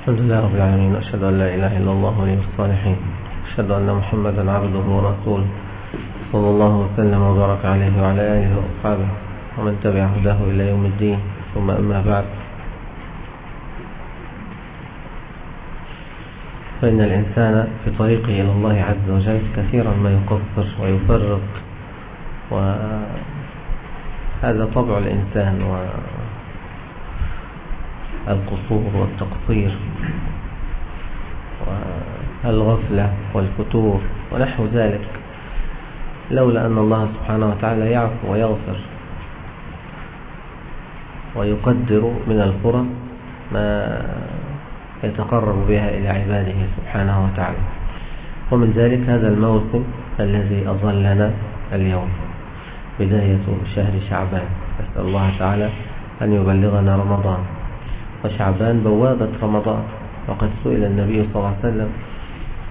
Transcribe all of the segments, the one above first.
الحمد لله رب العالمين أشهد أن لا إله إلا الله ولي الصالحين أشهد أن محمدا عبده ورسوله صلى الله وسلم وبارك عليه وعلى آله وأصحابه ومن تبع هداه إلى يوم الدين ثم أما بعد. فإن الإنسان في طريقه إلى الله عز وجل كثيرا ما يقصر ويفرط وهذا طبع الإنسان والقصور والتقصير والغفلة والفتور ونحو ذلك. لولا أن الله سبحانه وتعالى يعفو ويغفر ويقدر من الفرص ما يتقرب بها إلى عباده سبحانه وتعالى. ومن ذلك هذا الموسم الذي أظلنا اليوم بداية شهر شعبان. أسأل الله تعالى أن يبلغنا رمضان. وشعبان بوابة رمضان. وقد سئل النبي صلى الله عليه وسلم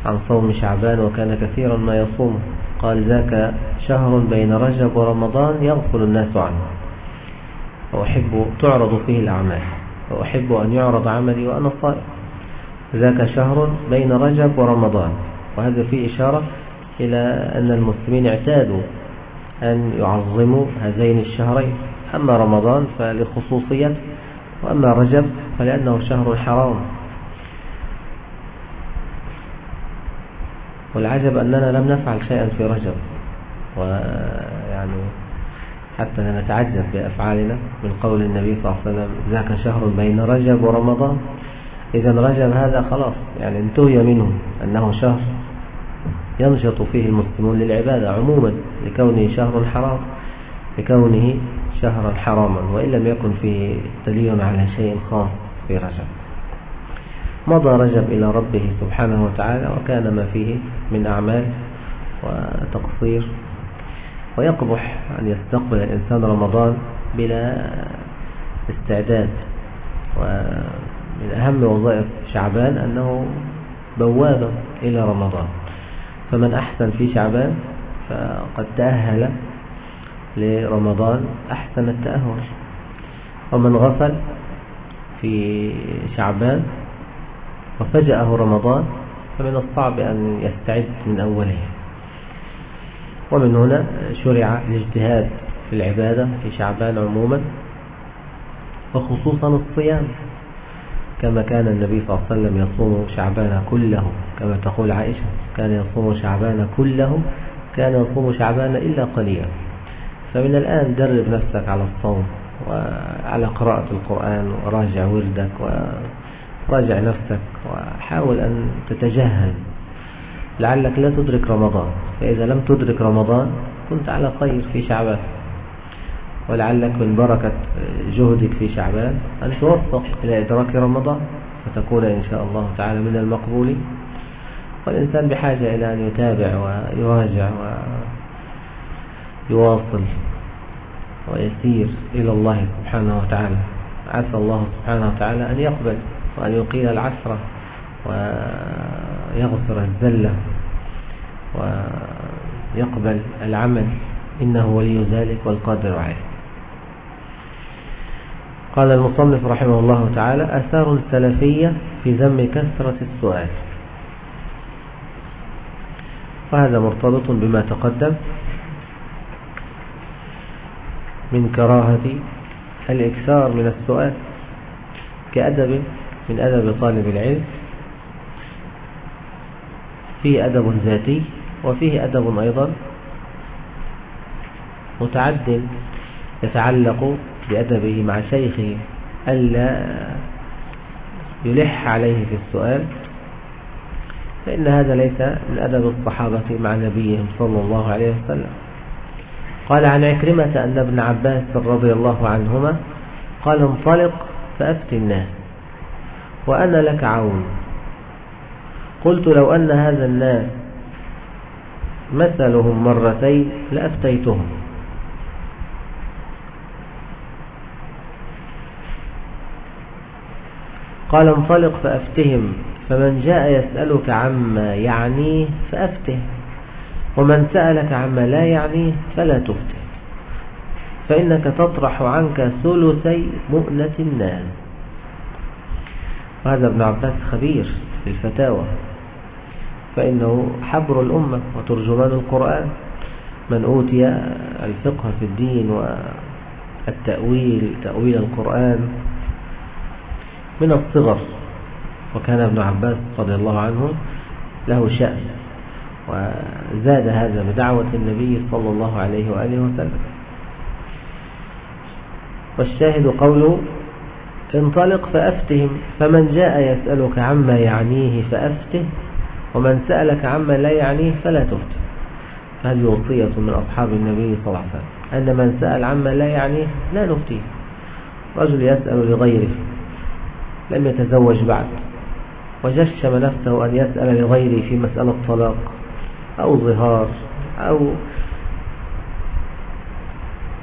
عن صوم شعبان وكان كثيرا ما يصوم قال ذاك شهر بين رجب ورمضان يغفل الناس عنه. وأحب تعرض فيه الأعمال. وأحب أن يعرض عملي وأنا صائم. ذاك شهر بين رجب ورمضان. وهذا فيه إشارة إلى أن المسلمين اعتادوا أن يعظموا هذين الشهرين. أما رمضان فلخصوصيته وأما رجب فلأنه شهر حرام. والعجب أننا لم نفعل شيئا في رجب ويعني حتى نتعجب بأفعالنا من قول النبي صلى الله عليه وسلم ذاك شهر بين رجب ورمضان. إذا رجب هذا خلاص يعني انتهي منه أنه شهر ينشط فيه المسلمون للعبادة عموما لكونه شهر حرام لكونه شهرا حراما وإن لم يكن فيه دليل على شيء خاص في رجب. مضى رجب إلى ربه سبحانه وتعالى وكان ما فيه من أعمال وتقصير. ويقبح أن يستقبل الإنسان رمضان بلا استعداد. ومن أهم وظائف شعبان أنه بوابة إلى رمضان. فمن أحسن في شعبان فقد تأهل لرمضان أحسن التأهل. ومن غفل في شعبان وفجأه رمضان فمن الصعب أن يستعد من أوله. ومن هنا شرع الاجتهاد في العبادة في شعبان عموما وخصوصا الصيام. كما كان النبي صلى الله عليه وسلم يصوم شعبان كله كما تقول عائشة كان يصوم شعبان كله كان يصوم شعبان إلا قليلا. فمن الآن درب نفسك على الصوم وعلى قراءة القرآن وراجع وردك وراجع نفسك وحاول أن تتجهل لعلك لا تدرك رمضان. فإذا لم تدرك رمضان كنت على خير في شعبان. ولعلك من بركة جهدك في شعبان أن توفق إلى إدراك رمضان فتكون إن شاء الله تعالى من المقبول. والإنسان بحاجة إلى أن يتابع ويراجع ويواصل ويسير إلى الله سبحانه وتعالى. عسى الله سبحانه وتعالى أن يقبل وأن يقيل العسرة ويغفر الزلة ويقبل العمل. إنه ولي ذلك والقادر عليه. قال المصنف رحمه الله تعالى أثار السلفية في ذم كثرة السؤال. وهذا مرتبط بما تقدم من كراهة الإكثار من السؤال كأدب من أدب طالب العلم فيه أدب ذاتي وفيه أدب أيضا متعد يتعلق بأدبه مع شيخه ألا يلح عليه في السؤال فإن هذا ليس من أدب الصحابة مع نبيهم صلى الله عليه وسلم. قال عن عكرمة أن ابن عباس رضي الله عنهما قال انطلق فأفت الناس وأنا لك عون. قلت لو أن هذا الناس مثلهم مرتين لأفتيتهم. قال انطلق فأفتهم فمن جاء يسألك عما يعنيه فأفته. ومن سألك عما لا يعنيه فلا تفته فإنك تطرح عنك ثلثي مؤنة الناس. وهذا ابن عباس خبير في الفتاوى. فإنه حبر الأمة وترجمان القرآن. من أوتي الفقه في الدين والتأويل تأويل القرآن من الصغر. وكان ابن عباس رضي الله عنه له شأن. وزاد هذا بدعوة النبي صلى الله عليه وآله وسلم. والشاهد قوله انطلق فأفتهم فمن جاء يسألك عما يعنيه فأفته ومن سألك عما لا يعنيه فلا تفته. هذه وصية من أصحاب النبي صلى الله عليه وسلم. أن من سأل عما لا يعنيه لا نفتيه. رجل يسأل لغيره لم يتزوج بعد وجشم نفسه أن يسأل لغيره في مسألة طلاق أو ظهار أو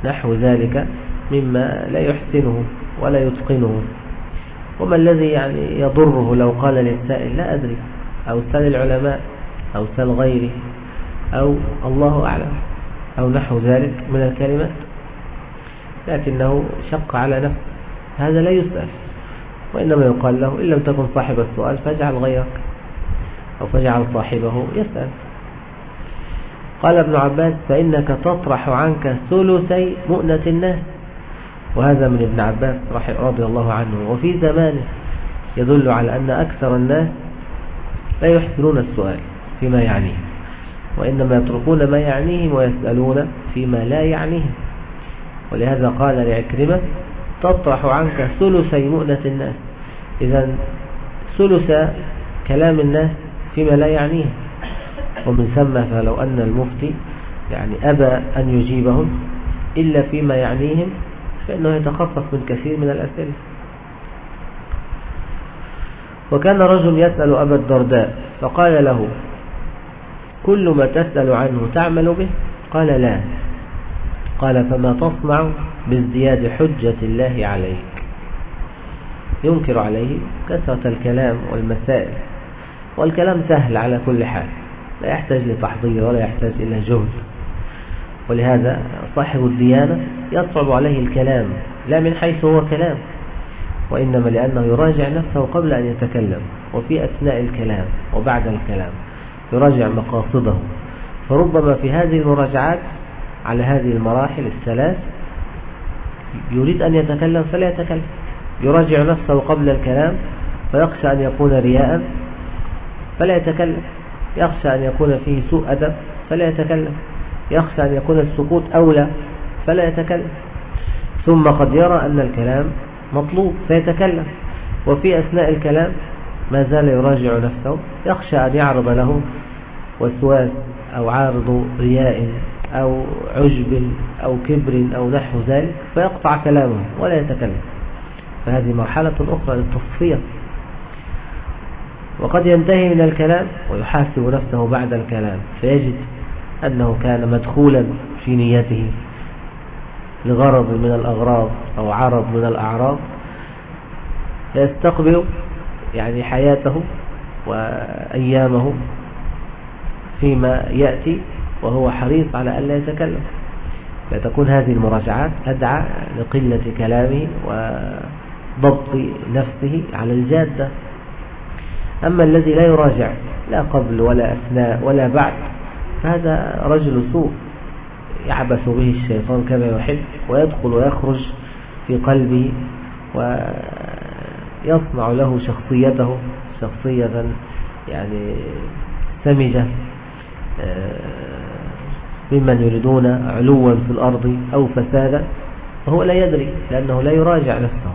نحو ذلك مما لا يحسنه ولا يتقنه. وما الذي يعني يضره لو قال للسائل لا أدري أو سأل العلماء أو سأل غيره أو الله أعلم أو نحو ذلك من الكلمات. لكنه شق على نفسه. هذا لا يسأل وإنما يقال له إن لم تكن صاحب السؤال فاجعل غيرك أو فاجعل صاحبه يسأل. قال ابن عباس فإنك تطرح عنك ثلثي مؤنة الناس. وهذا من ابن عباس رضي الله عنه. وفي زمانه يدل على أن أكثر الناس لا يحسنون السؤال فيما يعنيه وإنما يتركون ما يعنيهم ويسألون فيما لا يعنيهم. ولهذا قال لعكرمة تطرح عنك ثلثي مؤنة الناس. إذا ثلث كلام الناس فيما لا يعنيهم. ومن ثم فلو أن المفتي يعني أبى أن يجيبهم إلا فيما يعنيهم فإنه يتخصص من كثير من الأسئلة. وكان رجل يسأل أبا الدرداء فقال له كل ما تسأل عنه تعمل به؟ قال لا. قال فما تصنع بازدياد حجة الله عليك؟ ينكر عليه كثرة الكلام والمسائل والكلام سهل على كل حال. لا يحتاج لتحضير ولا يحتاج إلى جهد. ولهذا صاحب الديانة يصعب عليه الكلام لا من حيث هو كلام وإنما لأنه يراجع نفسه قبل أن يتكلم وفي أثناء الكلام وبعد الكلام يراجع مقاصده. فربما في هذه المراجعات على هذه المراحل الثلاث يريد أن يتكلم فلا يتكلم. يراجع نفسه قبل الكلام فيخشى أن يكون رياء فلا يتكلم. يخشى أن يكون فيه سوء أدب فلا يتكلم. يخشى أن يكون السكوت أولى فلا يتكلم. ثم قد يرى أن الكلام مطلوب فيتكلم. وفي أثناء الكلام ما زال يراجع نفسه. يخشى أن يعرض له وسواس أو عارض رياء أو عجب أو كبر أو نحو ذلك فيقطع كلامه ولا يتكلم. فهذه مرحلة أخرى للتصفية. وقد ينتهي من الكلام ويحاسب نفسه بعد الكلام. فيجد أنه كان مدخولا في نيته لغرض من الأغراض أو عرض من الأعراض. فيستقبل يعني حياته وأيامه فيما يأتي وهو حريص على ألا يتكلم. فتكون هذه المراجعات أدعى لقلة كلامه وضبط نفسه على الجادة. أما الذي لا يراجع لا قبل ولا أثناء ولا بعد فهذا رجل سوء. يعبث به الشيطان كما يحب ويدخل ويخرج في قلبه ويصنع له شخصيته شخصية يعني سمجة آه، ممن يريدون علوا في الأرض أو فسادا وهو لا يدري لأنه لا يراجع نفسه.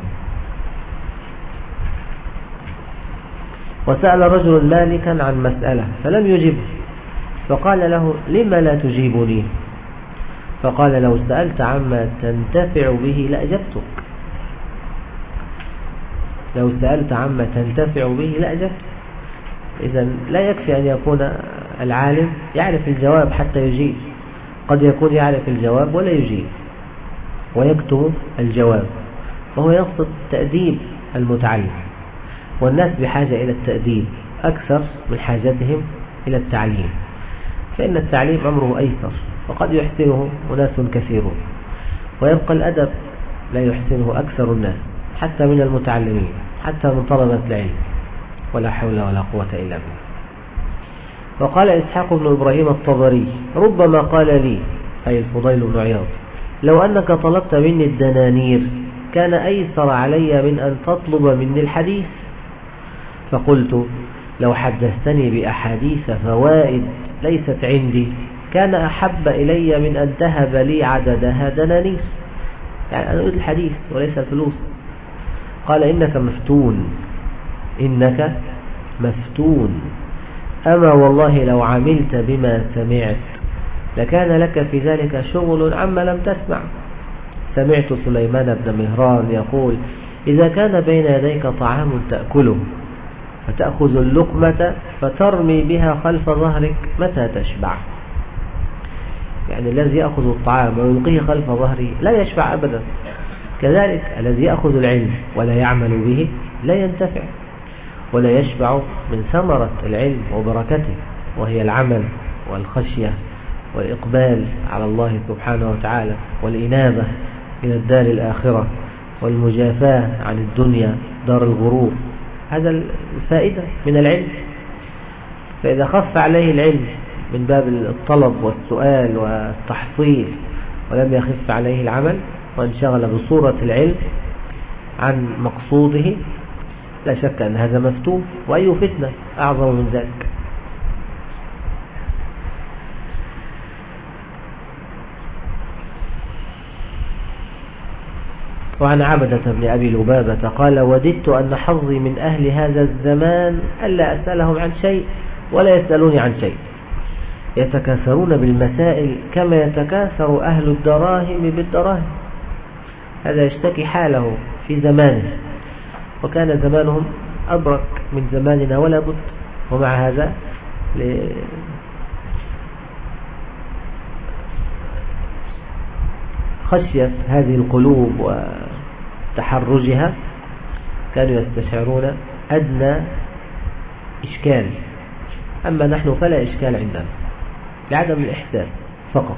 وسأل رجل مالكا عن مسألة فلم يجبه فقال له لما لا تجيبني؟ فقال لو سألت عما تنتفع به لأجبتك. لو سألت عما تنتفع به لأجبتك. إذا لا يكفي أن يكون العالم يعرف الجواب حتى يجيب. قد يكون يعرف الجواب ولا يجيب. ويكتب الجواب وهو يقصد تأديب المتعلم. والناس بحاجة إلى التأديب أكثر من حاجتهم إلى التعليم. فإن التعليم أمره أيسر وقد يحسنه أناس كثيرون. ويبقى الأدب لا يحسنه أكثر الناس حتى من المتعلمين حتى من طلبة العلم. ولا حول ولا قوة إلا بالله. وقال إسحاق بن إبراهيم الطبري ربما قال لي أي الفضيل بن عياض لو أنك طلبت مني الدنانير كان أيسر علي من أن تطلب مني الحديث. فقلت لو حدثتني بأحاديث فوائد ليست عندي كان أحب إلي من أن تهب لي عددها دنانير يعني أنا أريد الحديث وليس الفلوس. قال إنك مفتون إنك مفتون. أما والله لو عملت بما سمعت لكان لك في ذلك شغل عما لم تسمع. سمعت سليمان بن مهران يقول إذا كان بين يديك طعام تأكله فتأخذ اللقمة فترمي بها خلف ظهرك متى تشبع. يعني الذي يأخذ الطعام ويلقيه خلف ظهره لا يشبع أبدا. كذلك الذي يأخذ العلم ولا يعمل به لا ينتفع. ولا يشبع من ثمرة العلم وبركته وهي العمل والخشية والإقبال على الله سبحانه وتعالى والإنابة إلى الدار الآخرة والمجافاة عن الدنيا دار الغرور. هذا الفائدة من العلم. فإذا خف عليه العلم من باب الطلب والسؤال والتحصيل ولم يخف عليه العمل وانشغل بصورة العلم عن مقصوده لا شك أن هذا مفتوح وأي فتنة أعظم من ذلك. وعن عبدة بن أبي لبابة قال وددت أن حظي من أهل هذا الزمان ألا أسألهم عن شيء ولا يسألوني عن شيء. يتكاثرون بالمسائل كما يتكاثر أهل الدراهم بالدراهم. هذا يشتكي حاله في زمانه. وكان زمانهم أبرك من زماننا ولا بد. ومع هذا خشية هذه القلوب وتحرجها كانوا يستشعرون أدنى إشكال. أما نحن فلا إشكال عندنا لعدم الإحساس فقط.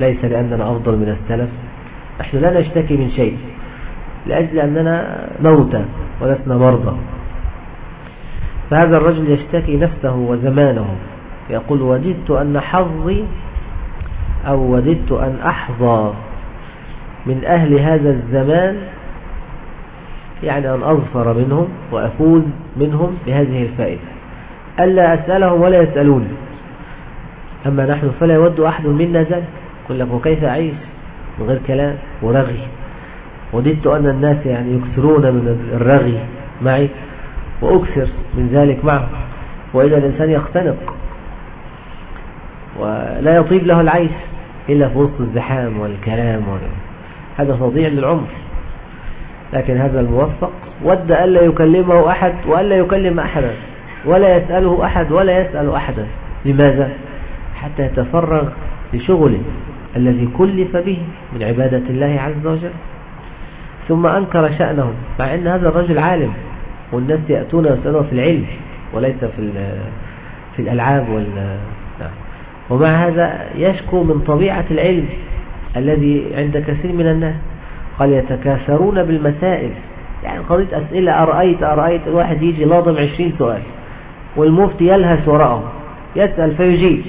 ليس لأننا أفضل من السلف نحن لا نشتكي من شيء لأجل أننا موتى ولسنا مرضى. فهذا الرجل يشتكي نفسه وزمانه يقول وددت أن حظي أو وددت أن أحظى من أهل هذا الزمان يعني أن أظفر منهم وأفوز منهم بهذه الفائدة. ألا أسألهم ولا يسألوني أما نحن فلا يود أحد منا ذلك. يقول لك وكيف أعيش؟ من غير كلام ورغي. وددت أن الناس يعني يكثرون من الرغي معي وأكثر من ذلك معه وإذا الإنسان يختنق ولا يطيب له العيش إلا في وسط الزحام والكلام هذا تضيع للعمر. لكن هذا الموفق ود ألا يكلمه أحد وألا يكلم أحدا ولا يسأله أحد ولا يسأل أحدا لماذا؟ حتى يتفرغ لشغله الذي كلف به من عبادة الله عز وجل ثم أنكر شأنه مع أن هذا الرجل عالم والناس يأتون يسألون في العلم وليس في في الألعاب وال نعم. ومع هذا يشكو من طبيعة العلم الذي عند كثير من الناس قال يتكاثرون بالمسائل. يعني قضية أسئلة أرأيت أرأيت الواحد يجي لاضم عشرين سؤال والمفتي يلهث وراءه يسأل فيجيب.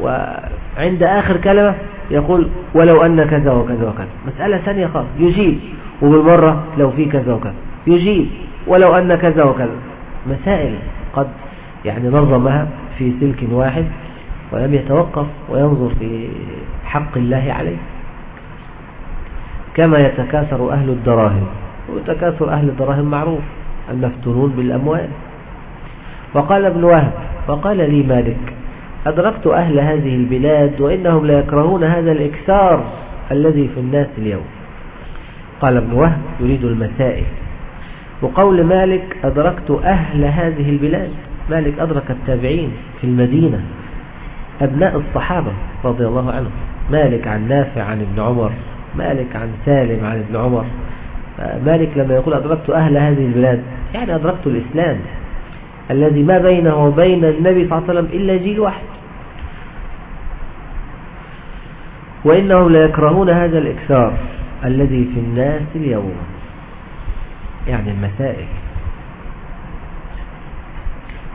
وعند آخر كلمة يقول ولو أن كذا وكذا وكذا. مسألة ثانية خالص. يجيب. وبالمرة لو في كذا وكذا. يجيب. ولو أن كذا وكذا. مسائل قد يعني نظمها في سلك واحد ولم يتوقف وينظر في حق الله عليه. كما يتكاثر أهل الدراهم وتكاثر أهل الدراهم معروف المفتونون بالأموال. وقال ابن وهب وقال لي مالك أدركت أهل هذه البلاد وإنهم لا يكرهون هذا الإكثار الذي في الناس اليوم. قال ابن وهب يريد المسائل. وقول مالك أدركت أهل هذه البلاد. مالك أدرك التابعين في المدينة أبناء الصحابة رضي الله عنهم. مالك عن نافع عن ابن عمر. مالك عن سالم عن ابن عمر. مالك لما يقول أدركت أهل هذه البلاد يعني أدركت الإسلام الذي ما بينه وبين النبي صلى الله عليه وسلم إلا جيل واحد. وإنهم لا يكرهون هذا الإكثار الذي في الناس اليوم يعني المسائل.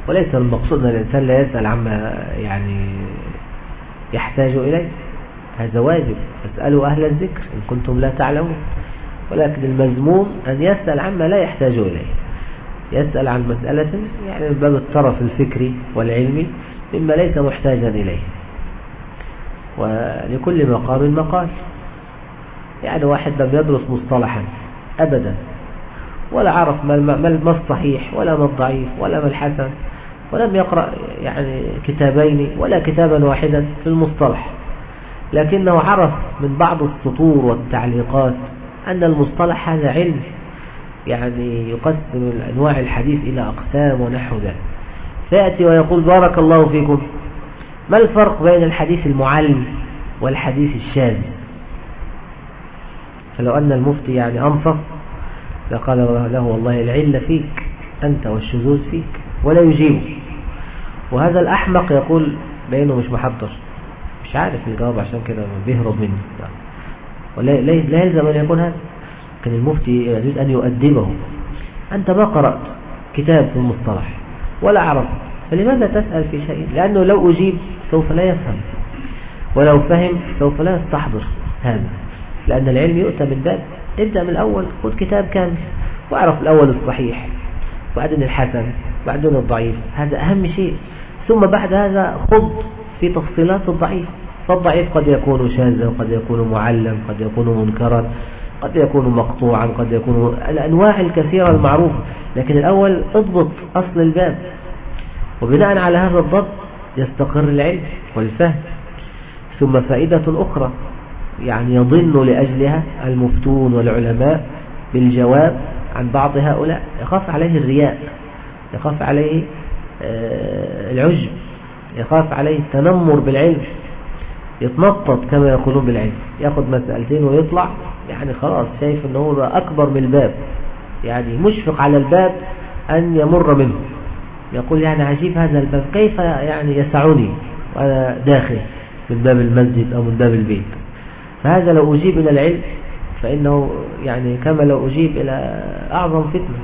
وليس المقصود أن الإنسان لا يسأل عما يعني يحتاج إليه. هذا واجب. فاسألوا أهل الذكر إن كنتم لا تعلمون. ولكن المذموم أن يسأل عما لا يحتاج إليه. يسأل عن مسألة يعني من باب الطرف الفكري والعلمي مما ليس محتاجا إليه. ولكل مقام مقال. يعني واحد لم يدرس مصطلحا أبدا. ولا عرف ما الصحيح ولا ما الضعيف ولا ما الحسن. ولم يقرأ يعني كتابين ولا كتابا واحدا في المصطلح. لكنه عرف من بعض السطور والتعليقات أن المصطلح هذا علم يعني يقسم أنواع الحديث إلى أقسام ونحو ذلك. فيأتي ويقول بارك الله فيكم ما الفرق بين الحديث المعلم والحديث الشاذ؟ فلو أن المفتي يعني أنصف لقال له والله العلة فيك أنت والشذوذ فيك ولا يجيب وهذا الأحمق يقول بأنه مش محضر. مش عارف الجواب عشان كده بيهرب مني. لا يلزم أن يكون هذا. كان المفتي يريد أن يؤدبه. أنت ما قرأت كتاب في المصطلح ولا عرفت فلماذا تسأل في شيء؟ لأنه لو أجيب سوف لا يفهم ولو فهم سوف لا يستحضر هذا. لأن العلم يؤتى باب ابدأ من الأول خذ كتاب كامل واعرف الأول الصحيح وبعدين الحسن وبعدين الضعيف. هذا أهم شيء. ثم بعد هذا خذ في تفصيلات الضعيف. فالضعيف قد يكون شاذا قد يكون معلم قد يكون منكرا قد يكون مقطوعا قد يكون الأنواع الكثيرة المعروفة. لكن الأول اضبط أصل الباب. وبناء على هذا الضبط يستقر العلم والفهم. ثم فائدة أخرى يعني يضن لأجلها المفتون والعلماء بالجواب عن بعض هؤلاء. يخاف عليه الرياء يخاف عليه آه، العجب. يخاف عليه التنمر بالعلم يتنطط كما يقولون بالعلم ياخد مسألتين ويطلع يعني خلاص شايف ان هو أكبر من الباب يعني مشفق على الباب أن يمر منه. يقول يعني عجيب هذا الباب كيف يعني يسعني وأنا داخل من باب المسجد أو من باب البيت؟ فهذا لو أجيب إلى العلم فإنه يعني كما لو أجيب إلى أعظم فتنة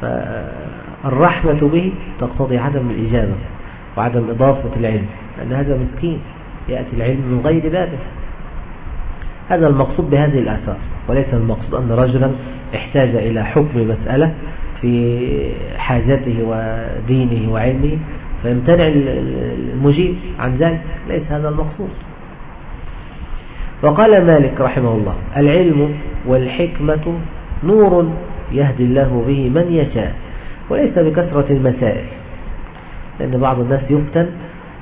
فالرحمة به تقتضي عدم الإجابة. وعدم إضافة العلم لأن هذا مسكين يأتي العلم من غير بابه هذا المقصود بهذه الآثار. وليس المقصود أن رجلا احتاج إلى حكم مسألة في حاجته ودينه وعلمه فيمتنع المجيب عن ذلك. ليس هذا المقصود. وقال مالك رحمه الله العلم والحكمة نور يهدي الله به من يشاء وليس بكثرة المسائل. لأن بعض الناس يفتن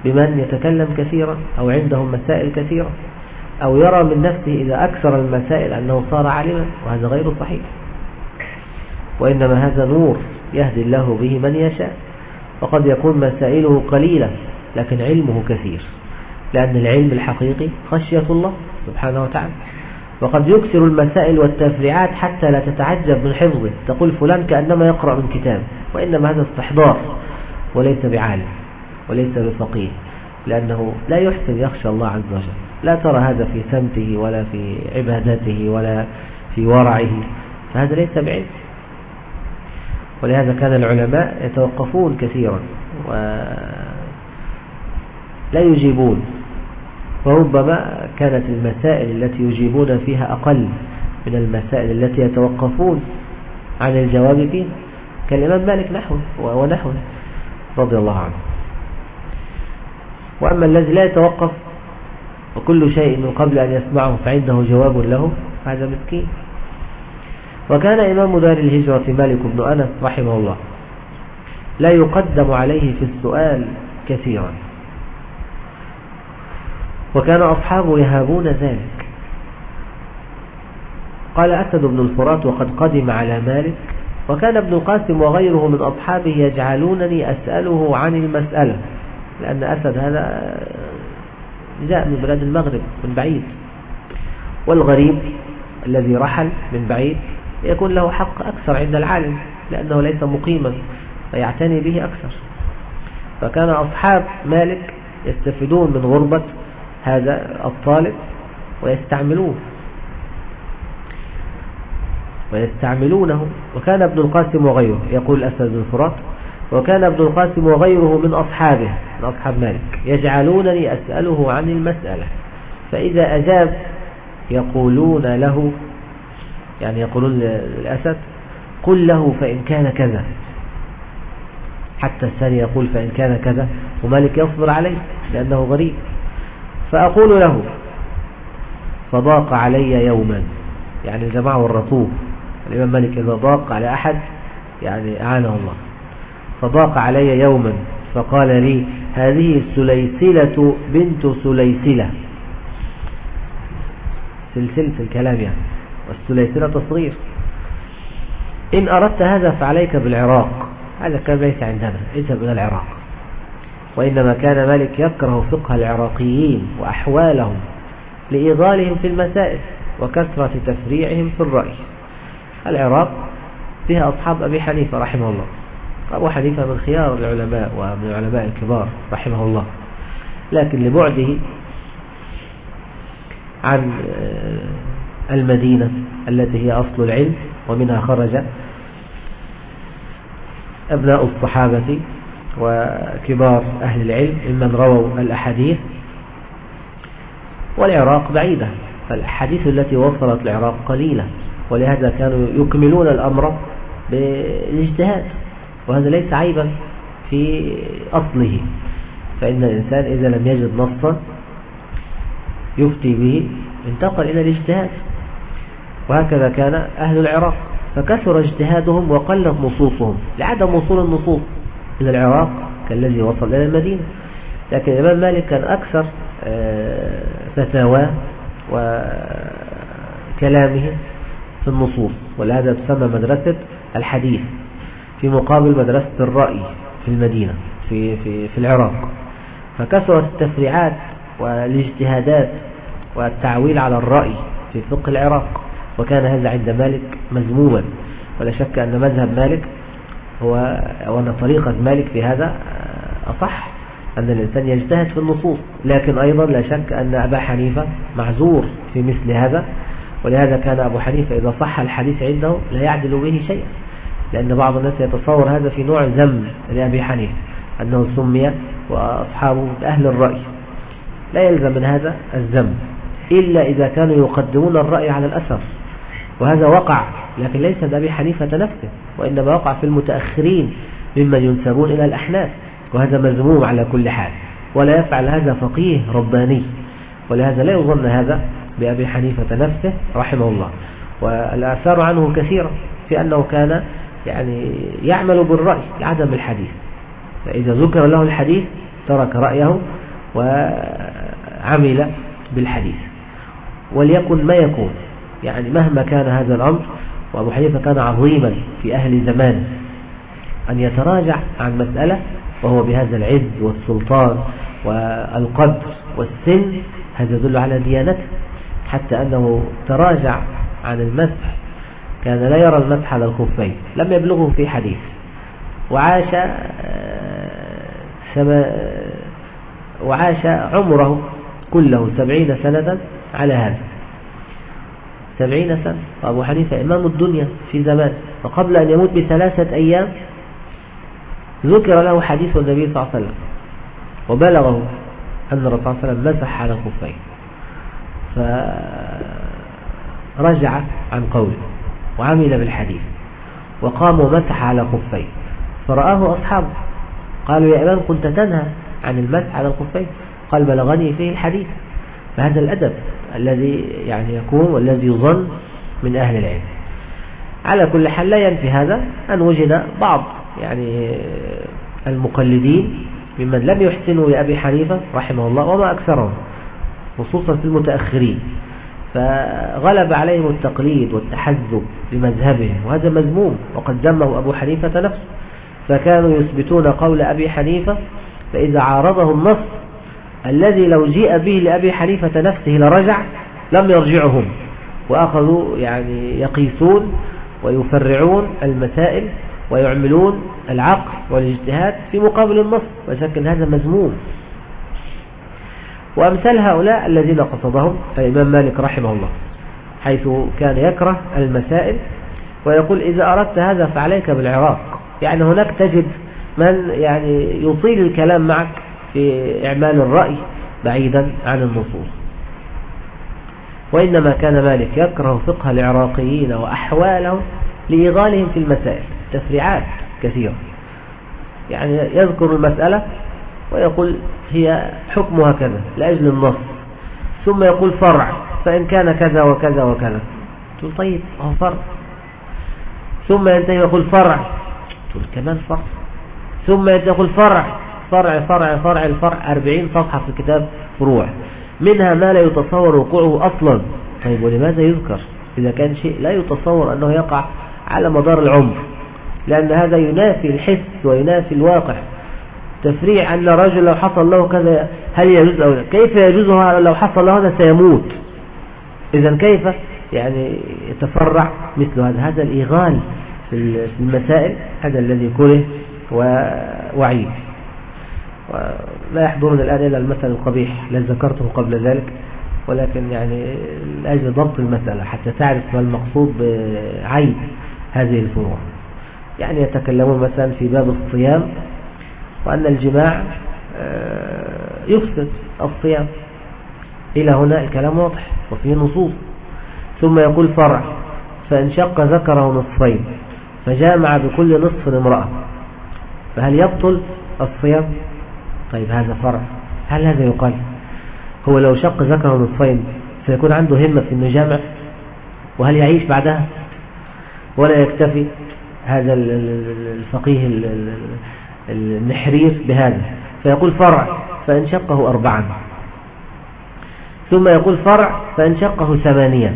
بمن يتكلم كثيرا أو عندهم مسائل كثيرة أو يرى من نفسه إذا أكثر المسائل أنه صار عالما وهذا غير صحيح. وإنما هذا نور يهدي الله به من يشاء. وقد يكون مسائله قليلة لكن علمه كثير. لأن العلم الحقيقي خشية الله سبحانه وتعالى. وقد يكثر المسائل والتفريعات حتى لا تتعجب من حفظه. تقول فلان كأنما يقرأ من كتاب وإنما هذا استحضار. وليس بعالم وليس بفقيه لأنه لا يحسن يخشى الله عز وجل. لا ترى هذا في سمته ولا في عبادته ولا في ورعه فهذا ليس بعلم. ولهذا كان العلماء يتوقفون كثيرا ولا يجيبون وربما كانت المسائل التي يجيبون فيها أقل من المسائل التي يتوقفون عن الجواب فيها. كالإمام مالك نحوه ونحوه رضي الله عنه. وأما الذي لا يتوقف وكل شيء من قبل أن يسمعه فعنده جواب له هذا مسكين. وكان إمام دار الهجرة مالك بن أنس رحمه الله لا يقدم عليه في السؤال كثيرا. وكان أصحابه يهابون ذلك. قال أسد بن الفرات وقد قدم على مالك وكان ابن القاسم وغيره من أصحابه يجعلونني أسأله عن المسألة لأن أسد هذا جاء من بلاد المغرب من بعيد. والغريب الذي رحل من بعيد يكون له حق أكثر عند العالم لأنه ليس مقيما فيعتني به أكثر. فكان أصحاب مالك يستفيدون من غربة هذا الطالب ويستعملوه. ويستعملونه وكان ابن القاسم وغيره يقول أسد الفرات وكان ابن القاسم وغيره من أصحابه من أصحاب مالك يجعلونني أسأله عن المسألة فإذا أجاب يقولون له يعني يقولون للأسد قل له فإن كان كذا حتى الثاني يقول فإن كان كذا ومالك يصبر عليه لأنه غريب فأقول له فضاق علي يوما يعني الجماعة والرطوب الإمام مالك إذا ضاق على أحد يعني أعانه الله. فضاق علي يوما فقال لي هذه سليسلة بنت سليسلة. سلسلة الكلام يعني. والسليسلة تصغير. إن أردت هذا فعليك بالعراق. هذا كان ليس عندنا اذهب إلى العراق. وإنما كان مالك يكره فقه العراقيين وأحوالهم لإيضالهم في المسائل وكثرة تفريعهم في الرأي. العراق فيها أصحاب أبي حنيفة رحمه الله. أبو حنيفة من خيار العلماء ومن العلماء الكبار رحمه الله. لكن لبعده عن آه، المدينة التي هي أصل العلم ومنها خرج أبناء الصحابة وكبار أهل العلم ممن رووا الأحاديث والعراق بعيدة. فالحديث التي وصلت العراق قليلة. ولهذا كانوا يكملون الأمر بالاجتهاد وهذا ليس عيبا في أصله. فإن الإنسان إذا لم يجد نصا يفتي به انتقل إلى الاجتهاد. وهكذا كان أهل العراق فكثر اجتهادهم وقلت نصوصهم لعدم وصول النصوص إلى العراق كالذي وصل إلى المدينة. لكن الإمام مالك كان أكثر آه، فتاوى وكلامه في النصوص ولهذا تسمى مدرسة الحديث في مقابل مدرسة الرأي في المدينة في, في, في العراق. فكثرت التفريعات والاجتهادات والتعويل على الرأي في فقه العراق وكان هذا عند مالك مذموما. ولا شك أن مذهب مالك هو وأن طريقة مالك في هذا أصح أن الإنسان يجتهد في النصوص. لكن أيضا لا شك أن أبا حنيفة معذور في مثل هذا ولهذا كان أبو حنيفة إذا صح الحديث عنده لا يعدل به شيئا لأن بعض الناس يتصور هذا في نوع ذم لأبي حنيفة أنه سمي وأصحابه أهل الرأي. لا يلزم من هذا الذم إلا إذا كانوا يقدمون الرأي على الأثر وهذا وقع لكن ليس بأبي حنيفة نفسه وإنما وقع في المتأخرين ممن ينسبون إلى الأحناف. وهذا مذموم على كل حال ولا يفعل هذا فقيه رباني. ولهذا لا يظن هذا بأبي حنيفة نفسه رحمه الله. والآثار عنه كثيرة في أنه كان يعني يعمل بالرأي لعدم الحديث. فإذا ذكر له الحديث ترك رأيه وعمل بالحديث. وليكن ما يكون يعني مهما كان هذا الأمر وأبو حنيفة كان عظيما في أهل زمان أن يتراجع عن مسألة وهو بهذا العز والسلطان والقدر والسن هذا يدل على ديانته. حتى أنه تراجع عن المسح كان لا يرى المسح على الخفين لم يبلغه في حديث. وعاش سما وعاش عمره كله سبعين سنة على هذا. سبعين سنة. وأبو حنيفة إمام الدنيا في زمان. وقبل أن يموت بثلاثة أيام ذكر له حديث النبي صلى الله عليه وسلم وبلغه أن الرسول صلى الله عليه وسلم مسح على الخفين. فرجع عن قوله وعمل بالحديث وقام ومسح على خفين فرآه أصحابه قالوا يا إمام كنت تنهى عن المسح على الخفين قال بلغني فيه الحديث فهذا الأدب الذي يعني يكون والذي يظن من أهل العلم على كل حال لا ينفي هذا أن وجد بعض يعني المقلدين ممن لم يحسنوا لأبي حنيفة رحمه الله وما أكثرهم خصوصا في المتأخرين. فغلب عليهم التقليد والتحزب بمذهبهم وهذا مذموم وقد ذمه أبو حنيفة نفسه. فكانوا يثبتون قول أبي حنيفة فإذا عارضه النص الذي لو جيء به لأبي حنيفة نفسه لرجع لم يرجعهم. وأخذوا يعني يقيسون ويفرعون المسائل ويعملون العقل والاجتهاد في مقابل النص. ولكن هذا مذموم. وأمثال هؤلاء الذين قصدهم الإمام مالك رحمه الله حيث كان يكره المسائل ويقول إذا أردت هذا فعليك بالعراق يعني هناك تجد من يعني يطيل الكلام معك في إعمال الرأي بعيدا عن النصوص. وإنما كان مالك يكره فقه العراقيين وأحوالهم لإيغالهم في المسائل تفريعات كثيرة. يعني يذكر المسألة ويقول هي حكمها كذا لأجل النص. ثم يقول فرع فإن كان كذا وكذا وكذا. تقول طيب هو فرع. ثم ينتهي يقول فرع. تقول كمان فرع. ثم يقول فرع. فرع فرع فرع الفرع. أربعين صفحة في كتاب فروع. منها ما لا يتصور وقوعه أصلا. طيب ولماذا يذكر؟ إذا كان شيء لا يتصور أنه يقع على مدار العمر. لأن هذا ينافي الحس وينافي الواقع. تفريع أن رجل لو حصل له كذا هل يجوز أو لا؟ كيف يجوز لو حصل له هذا سيموت. إذا كيف؟ يعني يتفرع مثل هذا. هذا الإيغال في المسائل هذا الذي كره وعيب ولا يحضرنا الآن إلى المثل القبيح الذي ذكرته قبل ذلك ولكن يعني لأجل ضبط المسألة حتى تعرف ما المقصود بعيب هذه الفروع. يعني يتكلمون مثلا في باب الصيام وأن الجماع آه، يفسد الصيام. إلى هنا الكلام واضح وفيه نصوص. ثم يقول فرع فانشق ذكره نصفين فجامع بكل نصف امرأة. فهل يبطل الصيام؟ طيب هذا فرع. هل هذا يقال؟ هو لو شق ذكره نصفين سيكون عنده همة في إنه وهل يعيش بعدها؟ ولا يكتفي هذا الفقيه النحرير بهذا. فيقول فرع فإن شقه أربعا. ثم يقول فرع فإن شقه ثمانيا.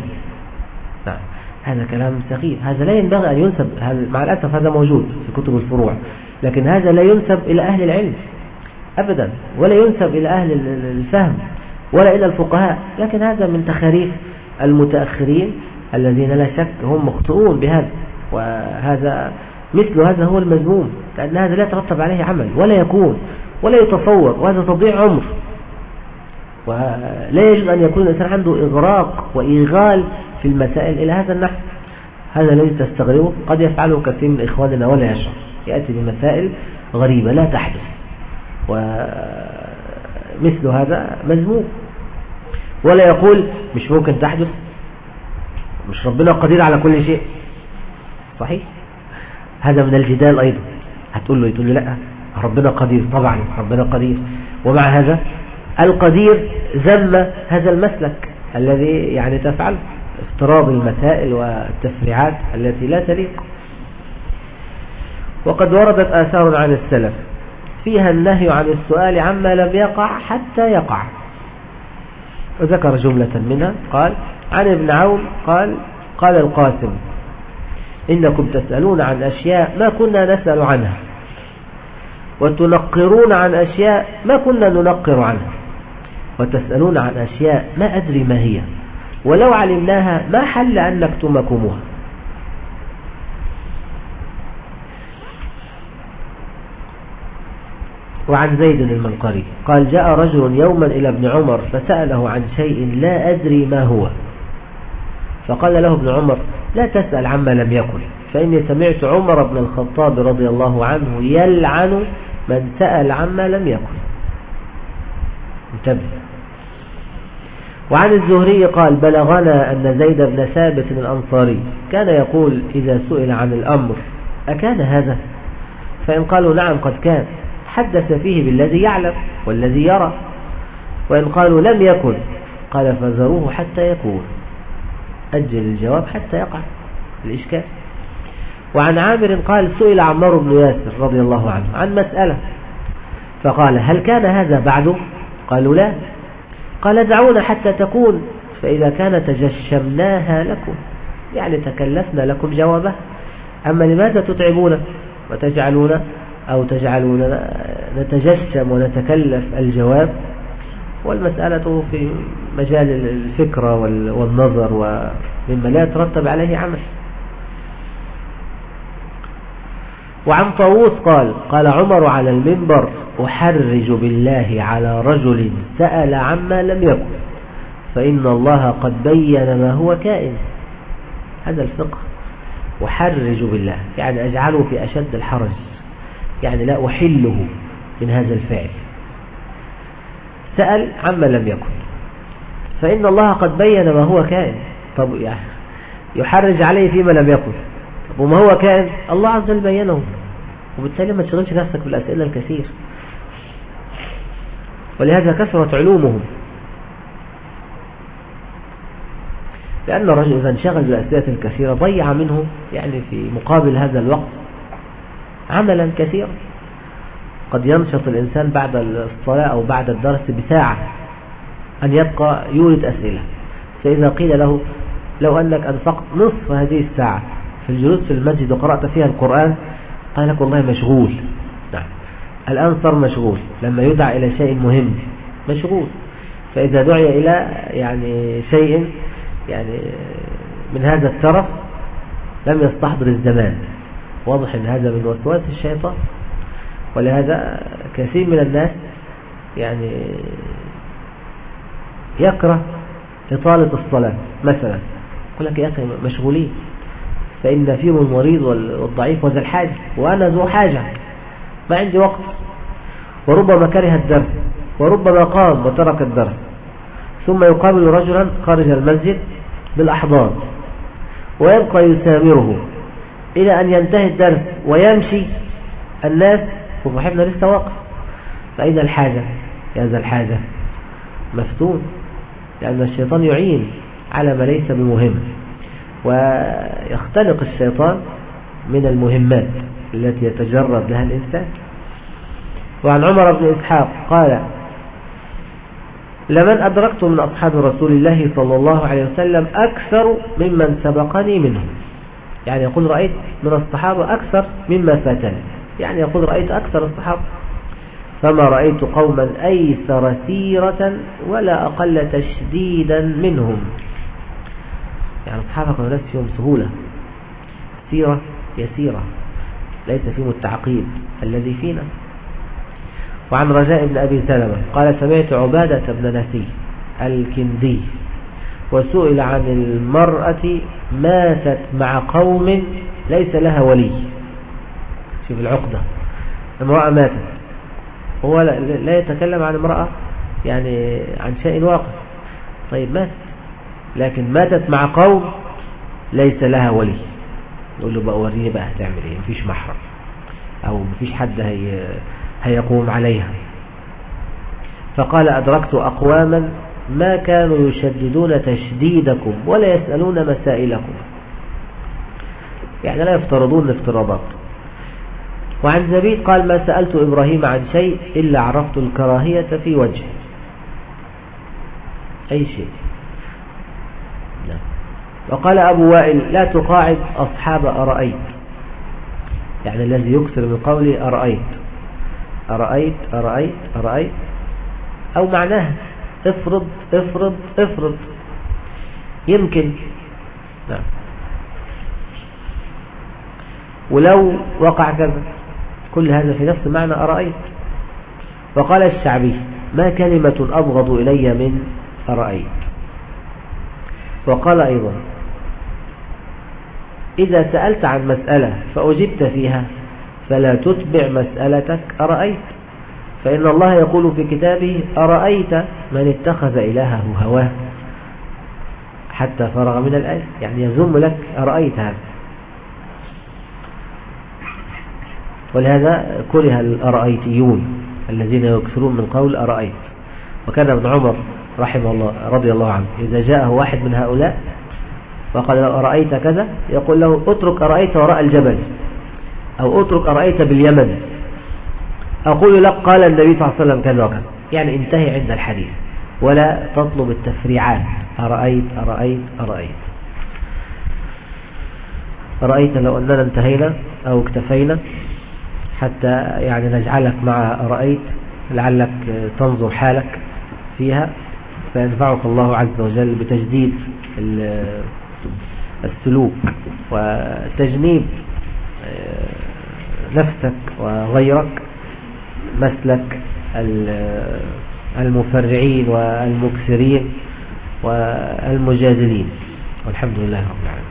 نعم. هذا كلام سخيف هذا لا ينبغي أن ينسب مع الأسف هذا موجود في كتب الفروع. لكن هذا لا ينسب إلى أهل العلم. أبدا. ولا ينسب إلى أهل الفهم. ولا إلى الفقهاء. لكن هذا من تخاريف المتأخرين الذين لا شك هم مخطئون بهذا. وهذا مثل هذا هو المذموم لأن هذا لا يترتب عليه عمل ولا يكون ولا يتصور وهذا تضيع عمر. ولا يجب أن يكون الإنسان عنده إغراق وإيغال في المسائل إلى هذا النحو. هذا الذي تستغربه قد يفعله كثير من إخواننا ولا يشعر. يأتي بمسائل غريبة لا تحدث. ومثل هذا مذموم ولا يقول مش ممكن تحدث. مش ربنا قدير على كل شيء. صحيح؟ هذا من الجدال أيضا. هتقول له يقول له لا ربنا قدير طبعا ربنا قدير. ومع هذا القدير ذم هذا المسلك الذي يعني تفعل افتراض المسائل والتفريعات التي لا تليق. وقد وردت آثار عن السلف فيها النهي عن السؤال عما لم يقع حتى يقع. وذكر جملة منها قال عن ابن عون قال قال القاسم إنكم تسألون عن أشياء ما كنا نسأل عنها. وتنقرون عن أشياء ما كنا ننقر عنها. وتسألون عن أشياء ما أدري ما هي. ولو علمناها ما حل أن نكتمكمها وعن زيد المنقري قال جاء رجل يوما إلى ابن عمر فسأله عن شيء لا أدري ما هو. فقال له ابن عمر لا تسأل عما لم يكن. فإني سمعت عمر بن الخطاب رضي الله عنه يلعن من سأل عما لم يكن. انتبه. وعن الزهري قال بلغنا أن زيد بن ثابت الأنصاري كان يقول إذا سئل عن الأمر أكان هذا؟ فإن قالوا نعم قد كان. حدث فيه بالذي يعلم والذي يرى. وإن قالوا لم يكن قال فذروه حتى يكون أجل الجواب حتى يقع الإشكال. وعن عامر قال سئل عمار بن ياسر رضي الله عنه عن مسألة فقال هل كان هذا بعده قالوا لا. قال دعونا حتى تكون فإذا كان تجشمناها لكم يعني تكلفنا لكم جوابه. أما لماذا تتعبون وتجعلون أو تجعلون نتجشم ونتكلف الجواب؟ والمسألة في مجال الفكرة والنظر ومما لا يترتب عليه عمل. وعن طاووس قال قال عمر على المنبر أحرج بالله على رجل سأل عما لم يكن فإن الله قد بين ما هو كائن. هذا الفقه. أحرج بالله يعني أجعله في أشد الحرج يعني لا أحله من هذا الفعل. سأل عما لم يكن. فإن الله قد بين ما هو كائن. طب يعني يحرج عليه فيما لم يكن. وما هو كائن؟ الله عز وجل بينه. وبالتالي ما تشغلش نفسك بالأسئلة الكثير. ولهذا كثرت علومهم. لأن الرجل إذا انشغل بالأسئلة الكثيرة ضيع منه يعني في مقابل هذا الوقت عملا كثيرا. قد ينشط الإنسان بعد الصلاة أو بعد الدرس بساعة أن يبقى يورد أسئلة. فإذا قيل له لو أنك أنفقت نصف هذه الساعة في الجلوس في المسجد وقرأت فيها القرآن قال لك والله مشغول. نعم. الآن صار مشغول. لما يدعى إلى شيء مهم مشغول. فإذا دعي إلى يعني شيء يعني من هذا الترف لم يستحضر الزمان. واضح إن هذا من وسواس الشيطان؟ ولهذا كثير من الناس يعني يكره إطالة الصلاة مثلا يقول لك يا أخي مشغولين فإن فيهم المريض والضعيف وذا الحاجة وأنا ذو حاجة ما عندي وقت. وربما كره الدرس وربما قام وترك الدرس ثم يقابل رجلا خارج المسجد بالأحضان ويبقى يسامره إلى أن ينتهي الدرس ويمشي. الناس وصاحبنا لسه واقف. فأين الحاجة يا ذا الحاجة مفتون لأن الشيطان يعين على ما ليس بمهم ويختلق الشيطان من المهمات التي يتجرد لها الإنسان. وعن عمر بن إسحاق قال لمن أدركت من أصحاب رسول الله صلى الله عليه وسلم أكثر ممن سبقني منهم. يعني يقول رأيت من الصحابة أكثر مما فاتني. يعني يقول رأيت أكثر الصحابة. فما رأيت قوما أيسر سيرة ولا أقل تشديدا منهم. يعني الصحابة كانوا ناس فيهم سهولة. سيرة يسيرة ليس فيهم التعقيد الذي فينا. وعن رجاء بن أبي سلمة قال سمعت عبادة بن نسي الكندي وسئل عن المرأة ماتت مع قوم ليس لها ولي. شوف العقدة. امرأة ماتت. هو لا يتكلم عن امرأة يعني عن شيء واقع. طيب ماتت. لكن ماتت مع قوم ليس لها ولي. يقول له بقى وريني بقى هتعمل إيه. مفيش محرم. أو مفيش حد هي هيقوم عليها. فقال أدركت أقواما ما كانوا يشددون تشديدكم ولا يسألون مسائلكم. يعني لا يفترضون الافتراضات وعن زبيد قال ما سألت إبراهيم عن شيء إلا عرفت الكراهية في وجهه. أي شيء. نعم. وقال أبو وائل لا تقاعد أصحاب أرأيت. يعني الذي يكثر من قولي أرأيت. أرأيت أرأيت أرأيت. أو معناها افرض افرض افرض. يمكن. نعم. ولو وقع كذا. كل هذا في نفس معنى أرأيت؟ وقال الشعبي ما كلمة أبغض إلي من أرأيت؟ وقال أيضا إذا سألت عن مسألة فأجبت فيها فلا تتبع مسألتك أرأيت؟ فإن الله يقول في كتابه أرأيت من اتخذ إلهه هواه؟ حتى فرغ من الآية يعني يزم لك أرأيت هذا. ولهذا كره الأرأيتيون الذين يكثرون من قول أرأيت. وكان ابن عمر رحمه الله رضي الله عنه إذا جاءه واحد من هؤلاء وقال له أرأيت كذا يقول له اترك أرأيت وراء الجبل أو اترك أرأيت باليمن. أقول لك قال النبي صلى الله عليه وسلم كذا وكذا. يعني انتهي عند الحديث. ولا تطلب التفريعات. أرأيت أرأيت أرأيت. رأيت لو أننا انتهينا أو اكتفينا. حتى يعني نجعلك مع رأيت لعلك تنظر حالك فيها. فينفعك الله عز وجل بتجديد السلوك وتجنيب نفسك وغيرك مسلك المفرعين والمكسرين والمجادلين. والحمد لله رب العالمين.